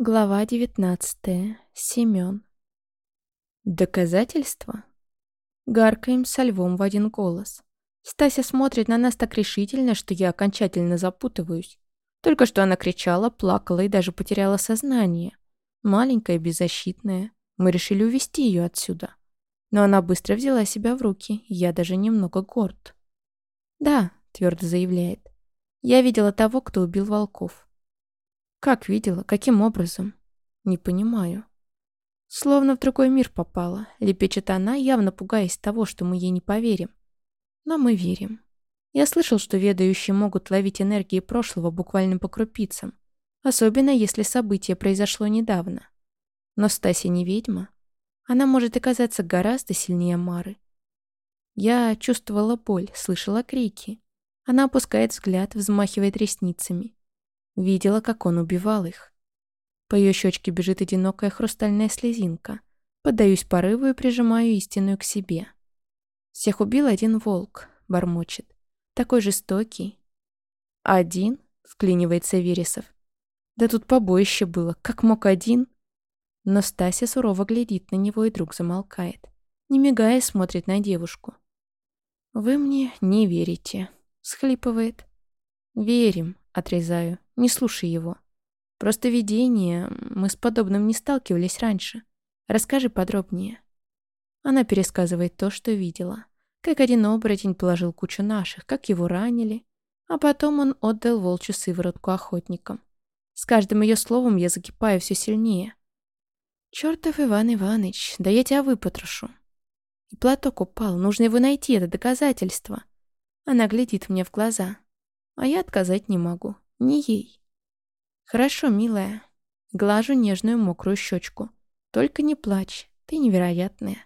Глава девятнадцатая. Семён. Доказательства? Гаркаем со львом в один голос. Стася смотрит на нас так решительно, что я окончательно запутываюсь. Только что она кричала, плакала и даже потеряла сознание. Маленькая, беззащитная. Мы решили увести ее отсюда. Но она быстро взяла себя в руки, я даже немного горд. «Да», — твердо заявляет. «Я видела того, кто убил волков. Как видела? Каким образом? Не понимаю. Словно в другой мир попала, лепечет она, явно пугаясь того, что мы ей не поверим. Но мы верим. Я слышал, что ведающие могут ловить энергии прошлого буквально по крупицам, особенно если событие произошло недавно. Но Стася не ведьма. Она может оказаться гораздо сильнее Мары. Я чувствовала боль, слышала крики. Она опускает взгляд, взмахивает ресницами. Видела, как он убивал их. По ее щечке бежит одинокая хрустальная слезинка. Поддаюсь порыву и прижимаю истинную к себе. Всех убил один волк, бормочет. Такой жестокий. Один? Вклинивается Вересов. Да тут побоище было. Как мог один? Но Стася сурово глядит на него и друг замолкает. Не мигая, смотрит на девушку. «Вы мне не верите», — схлипывает. «Верим», — отрезаю. Не слушай его. Просто видение, мы с подобным не сталкивались раньше. Расскажи подробнее. Она пересказывает то, что видела. Как один оборотень положил кучу наших, как его ранили. А потом он отдал волчью сыворотку охотникам. С каждым ее словом я закипаю все сильнее. «Чертов Иван Иваныч, да я тебя выпотрошу». И платок упал, нужно его найти, это доказательство. Она глядит мне в глаза, а я отказать не могу. Не ей. Хорошо, милая. Глажу нежную мокрую щечку. Только не плачь, ты невероятная.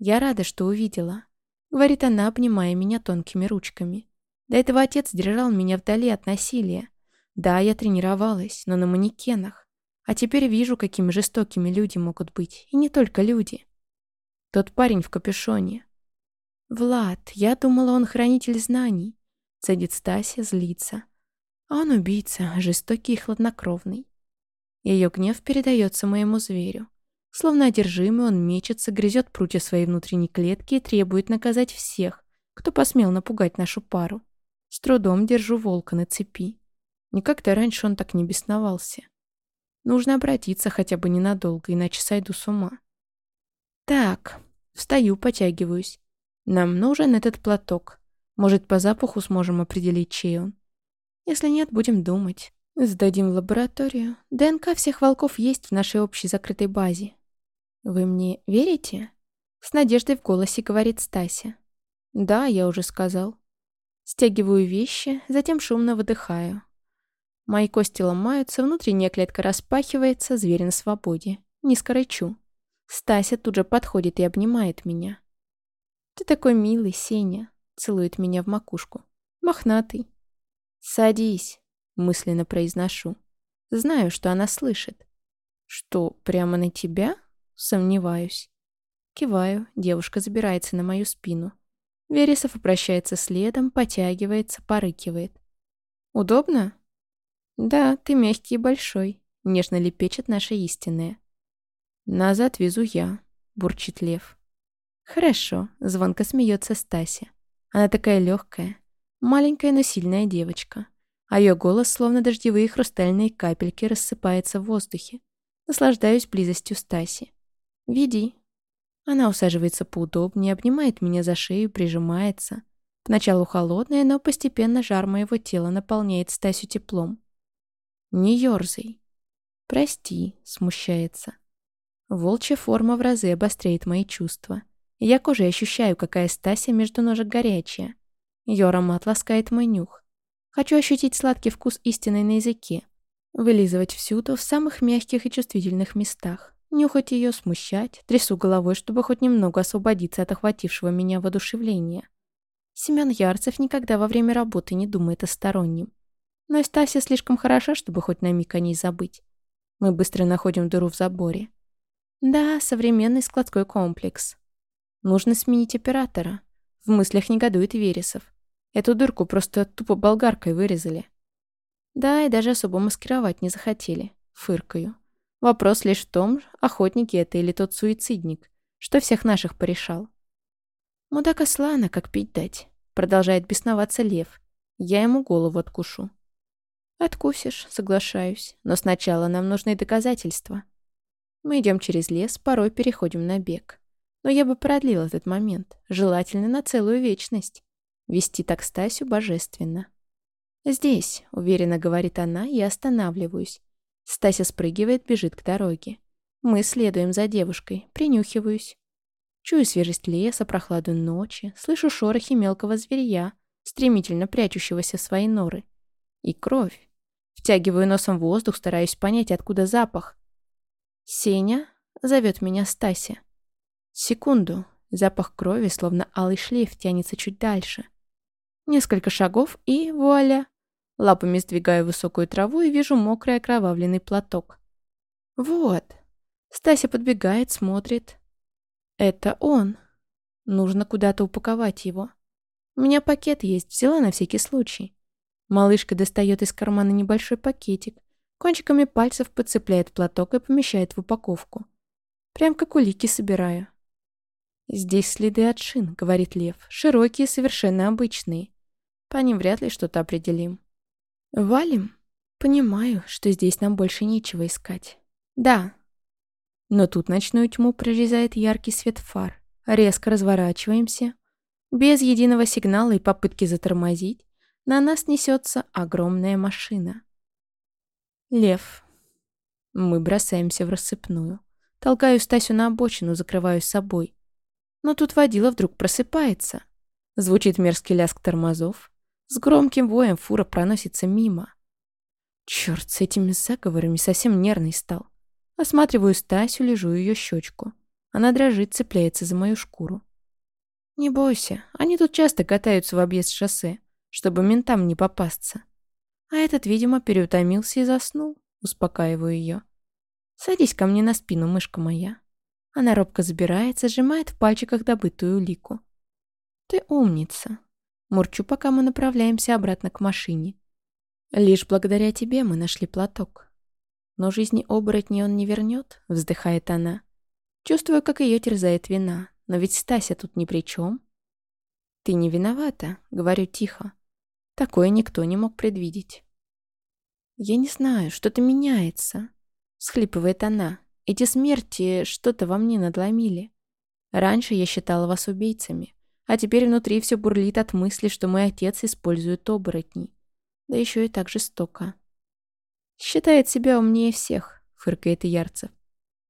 Я рада, что увидела. Говорит она, обнимая меня тонкими ручками. До этого отец держал меня вдали от насилия. Да, я тренировалась, но на манекенах. А теперь вижу, какими жестокими люди могут быть. И не только люди. Тот парень в капюшоне. Влад, я думала, он хранитель знаний. Цедит Стася, злится. А он убийца, жестокий и хладнокровный. Ее гнев передается моему зверю. Словно одержимый, он мечется, грызет прутья своей внутренней клетки и требует наказать всех, кто посмел напугать нашу пару. С трудом держу волка на цепи. Никогда раньше он так не бесновался. Нужно обратиться хотя бы ненадолго, иначе сойду с ума. Так, встаю, потягиваюсь. Нам нужен этот платок. Может, по запаху сможем определить, чей он. Если нет, будем думать. Сдадим в лабораторию. ДНК всех волков есть в нашей общей закрытой базе. Вы мне верите? С надеждой в голосе говорит Стася. Да, я уже сказал. Стягиваю вещи, затем шумно выдыхаю. Мои кости ломаются, внутренняя клетка распахивается, зверь на свободе. Не скорочу. Стася тут же подходит и обнимает меня. «Ты такой милый, Сеня», — целует меня в макушку. «Мохнатый». «Садись», — мысленно произношу. Знаю, что она слышит. «Что, прямо на тебя?» Сомневаюсь. Киваю, девушка забирается на мою спину. Вересов обращается следом, потягивается, порыкивает. «Удобно?» «Да, ты мягкий и большой», — нежно лепечет наша истинная. «Назад везу я», — бурчит Лев. «Хорошо», — звонко смеется Стася. Она такая легкая, Маленькая, но сильная девочка. А ее голос, словно дождевые хрустальные капельки, рассыпается в воздухе. Наслаждаюсь близостью Стаси. «Веди». Она усаживается поудобнее, обнимает меня за шею, прижимается. Поначалу холодная, но постепенно жар моего тела наполняет Стасю теплом. «Не ерзай». «Прости», — смущается. Волчья форма в разы обостряет мои чувства. Я кожей ощущаю, какая Стася между ножек горячая. Ее аромат ласкает мой нюх. Хочу ощутить сладкий вкус истины на языке. Вылизывать всюду, в самых мягких и чувствительных местах. Нюхать ее, смущать, трясу головой, чтобы хоть немного освободиться от охватившего меня воодушевления. Семен Ярцев никогда во время работы не думает о стороннем. Но Стася слишком хороша, чтобы хоть на миг о ней забыть. Мы быстро находим дыру в заборе. Да, современный складской комплекс. Нужно сменить оператора. В мыслях негодует Вересов. Эту дырку просто тупо болгаркой вырезали. Да, и даже особо маскировать не захотели. Фыркаю. Вопрос лишь в том, охотники это или тот суицидник, что всех наших порешал. «Мудака Слана, как пить дать», — продолжает бесноваться лев. «Я ему голову откушу». «Откусишь, соглашаюсь, но сначала нам нужны доказательства». Мы идем через лес, порой переходим на бег. Но я бы продлил этот момент, желательно на целую вечность. Вести так Стасю божественно. «Здесь», — уверенно говорит она, и останавливаюсь. Стася спрыгивает, бежит к дороге. Мы следуем за девушкой, принюхиваюсь. Чую свежесть леса, прохладу ночи, слышу шорохи мелкого зверья, стремительно прячущегося в свои норы. И кровь. Втягиваю носом воздух, стараюсь понять, откуда запах. «Сеня?» — зовет меня Стася. Секунду. Запах крови, словно алый шлейф, тянется чуть дальше. Несколько шагов и вуаля. Лапами сдвигаю высокую траву и вижу мокрый окровавленный платок. Вот. Стася подбегает, смотрит. Это он. Нужно куда-то упаковать его. У меня пакет есть, взяла на всякий случай. Малышка достает из кармана небольшой пакетик, кончиками пальцев подцепляет платок и помещает в упаковку. Прям как улики собираю. «Здесь следы от шин», — говорит Лев. «Широкие, совершенно обычные. По ним вряд ли что-то определим». «Валим?» «Понимаю, что здесь нам больше нечего искать». «Да». Но тут ночную тьму прорезает яркий свет фар. Резко разворачиваемся. Без единого сигнала и попытки затормозить на нас несется огромная машина. Лев. Мы бросаемся в рассыпную. Толкаю Стасю на обочину, закрываю собой. Но тут водила вдруг просыпается. Звучит мерзкий лязг тормозов. С громким воем фура проносится мимо. Черт, с этими заговорами совсем нервный стал. Осматриваю Стасю, лежу ее щечку. Она дрожит, цепляется за мою шкуру. Не бойся, они тут часто катаются в объезд шоссе, чтобы ментам не попасться. А этот, видимо, переутомился и заснул. Успокаиваю ее. Садись ко мне на спину, мышка моя. Она робко забирается, сжимает в пальчиках добытую улику. «Ты умница!» Мурчу, пока мы направляемся обратно к машине. «Лишь благодаря тебе мы нашли платок. Но жизни оборотни он не вернет», — вздыхает она. Чувствую, как ее терзает вина, но ведь Стася тут ни при чем. «Ты не виновата», — говорю тихо. Такое никто не мог предвидеть. «Я не знаю, что-то меняется», — схлипывает она. Эти смерти что-то во мне надломили. Раньше я считала вас убийцами, а теперь внутри все бурлит от мысли, что мой отец использует оборотней. Да еще и так жестоко. «Считает себя умнее всех», — фыркает Ярцев.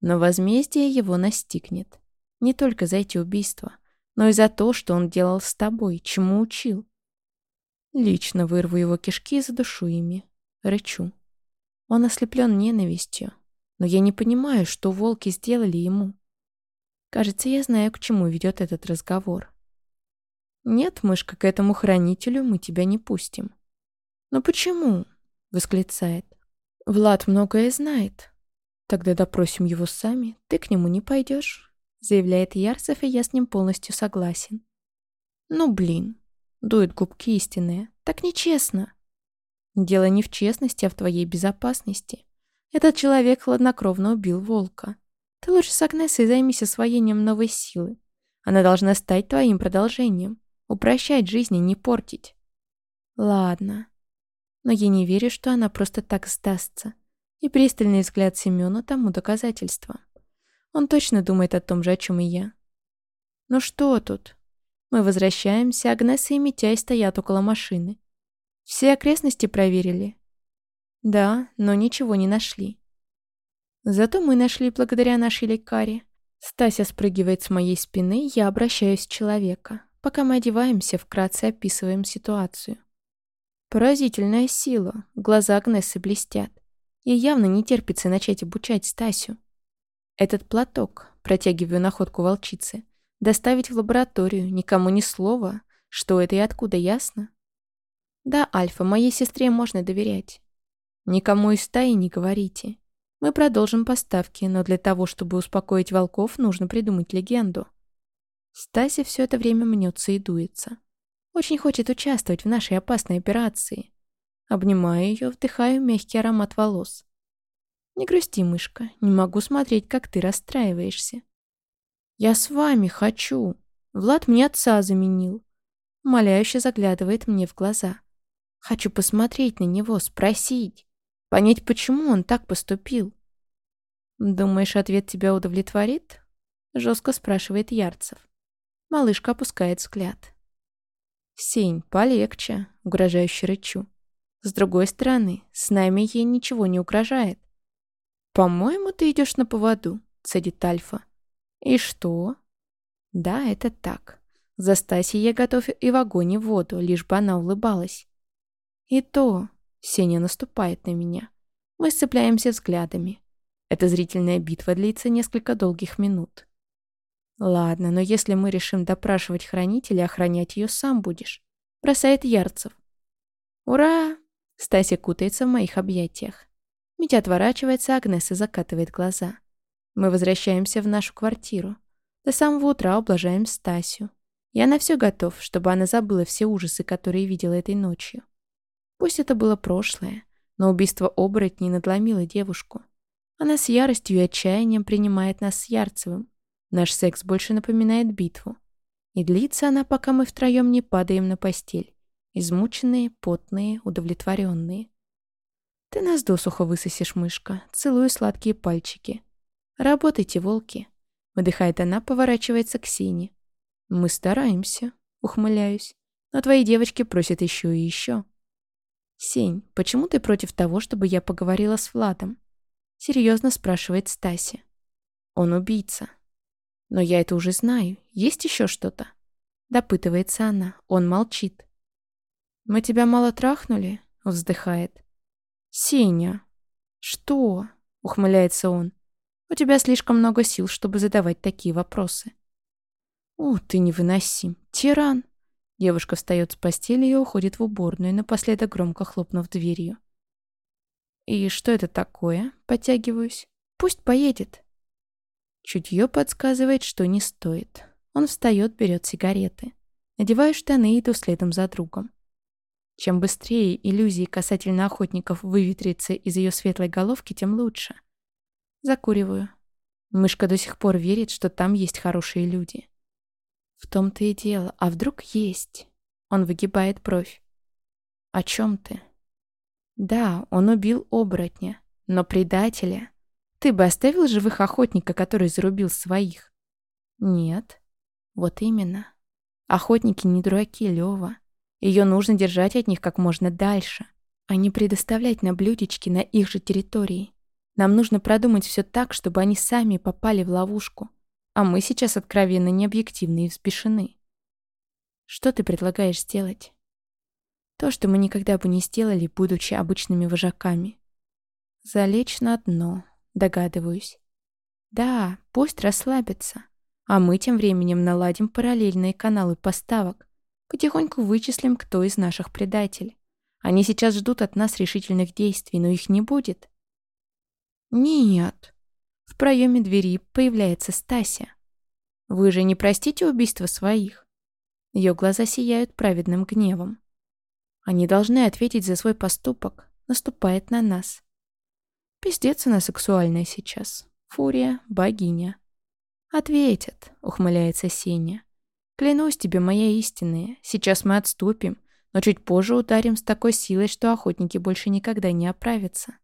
Но возмездие его настигнет. Не только за эти убийства, но и за то, что он делал с тобой, чему учил. Лично вырву его кишки и задушу ими. Рычу. Он ослеплен ненавистью, но я не понимаю, что волки сделали ему. Кажется, я знаю, к чему ведет этот разговор. «Нет, мышка, к этому хранителю мы тебя не пустим». «Но почему?» — восклицает. «Влад многое знает». «Тогда допросим его сами, ты к нему не пойдешь», — заявляет Ярцев, и я с ним полностью согласен. «Ну, блин», — дует губки истинные, — «так нечестно». «Дело не в честности, а в твоей безопасности. Этот человек хладнокровно убил волка. Ты лучше с Агнесой займись освоением новой силы. Она должна стать твоим продолжением. Упрощать жизнь и не портить. Ладно. Но я не верю, что она просто так сдастся. И пристальный взгляд Семёна тому доказательство. Он точно думает о том же, о чем и я. Ну что тут? Мы возвращаемся, Агнеса и Митяй стоят около машины. Все окрестности проверили. Да, но ничего не нашли. Зато мы нашли благодаря нашей лекаре. Стася спрыгивает с моей спины, я обращаюсь к человека. Пока мы одеваемся, вкратце описываем ситуацию. Поразительная сила, глаза Агнессы блестят. Ей явно не терпится начать обучать Стасю. Этот платок, протягиваю находку волчицы, доставить в лабораторию, никому ни слова, что это и откуда, ясно? Да, Альфа, моей сестре можно доверять. Никому из стаи не говорите. Мы продолжим поставки, но для того, чтобы успокоить волков, нужно придумать легенду. Стася все это время мнется и дуется. Очень хочет участвовать в нашей опасной операции. Обнимаю ее, вдыхаю мягкий аромат волос. Не грусти, мышка, не могу смотреть, как ты расстраиваешься. Я с вами хочу. Влад мне отца заменил. Умоляюще заглядывает мне в глаза. Хочу посмотреть на него, спросить. Понять, почему он так поступил. «Думаешь, ответ тебя удовлетворит?» Жестко спрашивает Ярцев. Малышка опускает взгляд. «Сень, полегче», — угрожающе рычу. «С другой стороны, с нами ей ничего не угрожает». «По-моему, ты идешь на поводу», — цедит Альфа. «И что?» «Да, это так. За Стасей я готов и в огонь, и в воду, лишь бы она улыбалась». «И то...» — Сеня наступает на меня. Мы сцепляемся взглядами. Эта зрительная битва длится несколько долгих минут. «Ладно, но если мы решим допрашивать хранителя, охранять ее сам будешь», — бросает Ярцев. «Ура!» — Стася кутается в моих объятиях. Митя отворачивается, а Агнеса закатывает глаза. Мы возвращаемся в нашу квартиру. До самого утра ублажаем Стасю. Я на все готов, чтобы она забыла все ужасы, которые видела этой ночью. Пусть это было прошлое, но убийство оборотней надломило девушку. Она с яростью и отчаянием принимает нас с Ярцевым, Наш секс больше напоминает битву. И длится она, пока мы втроем не падаем на постель. Измученные, потные, удовлетворенные. Ты нас досуха высосешь, мышка. Целую сладкие пальчики. Работайте, волки. Выдыхает она, поворачивается к Сине. Мы стараемся, ухмыляюсь. Но твои девочки просят еще и еще. Сень, почему ты против того, чтобы я поговорила с Владом? Серьезно спрашивает Стася. Он убийца. Но я это уже знаю. Есть еще что-то?» Допытывается она. Он молчит. «Мы тебя мало трахнули?» Вздыхает. «Сеня». «Что?» Ухмыляется он. «У тебя слишком много сил, чтобы задавать такие вопросы». «О, ты невыносим. Тиран!» Девушка встает с постели и уходит в уборную, напоследок громко хлопнув дверью. «И что это такое?» Подтягиваюсь. «Пусть поедет». Чутье подсказывает, что не стоит. Он встает, берет сигареты. Надеваю штаны и иду следом за другом. Чем быстрее иллюзии касательно охотников выветрится из ее светлой головки, тем лучше. Закуриваю. Мышка до сих пор верит, что там есть хорошие люди. В том-то и дело. А вдруг есть? Он выгибает бровь. О чем ты? Да, он убил оборотня, но предателя ты бы оставил живых охотника, который зарубил своих? Нет. Вот именно. Охотники не дураки, Лёва. Ее нужно держать от них как можно дальше, а не предоставлять на блюдечки на их же территории. Нам нужно продумать все так, чтобы они сами попали в ловушку. А мы сейчас откровенно необъективны и взбешены. Что ты предлагаешь сделать? То, что мы никогда бы не сделали, будучи обычными вожаками. Залечь на дно, Догадываюсь. Да, пусть расслабится. А мы тем временем наладим параллельные каналы поставок. Потихоньку вычислим, кто из наших предателей. Они сейчас ждут от нас решительных действий, но их не будет. Нет. В проеме двери появляется Стася. Вы же не простите убийство своих? Ее глаза сияют праведным гневом. Они должны ответить за свой поступок. Наступает на нас. Пиздец она сексуальная сейчас. Фурия, богиня. Ответят, ухмыляется Сеня. Клянусь тебе, моя истинная, сейчас мы отступим, но чуть позже ударим с такой силой, что охотники больше никогда не оправятся.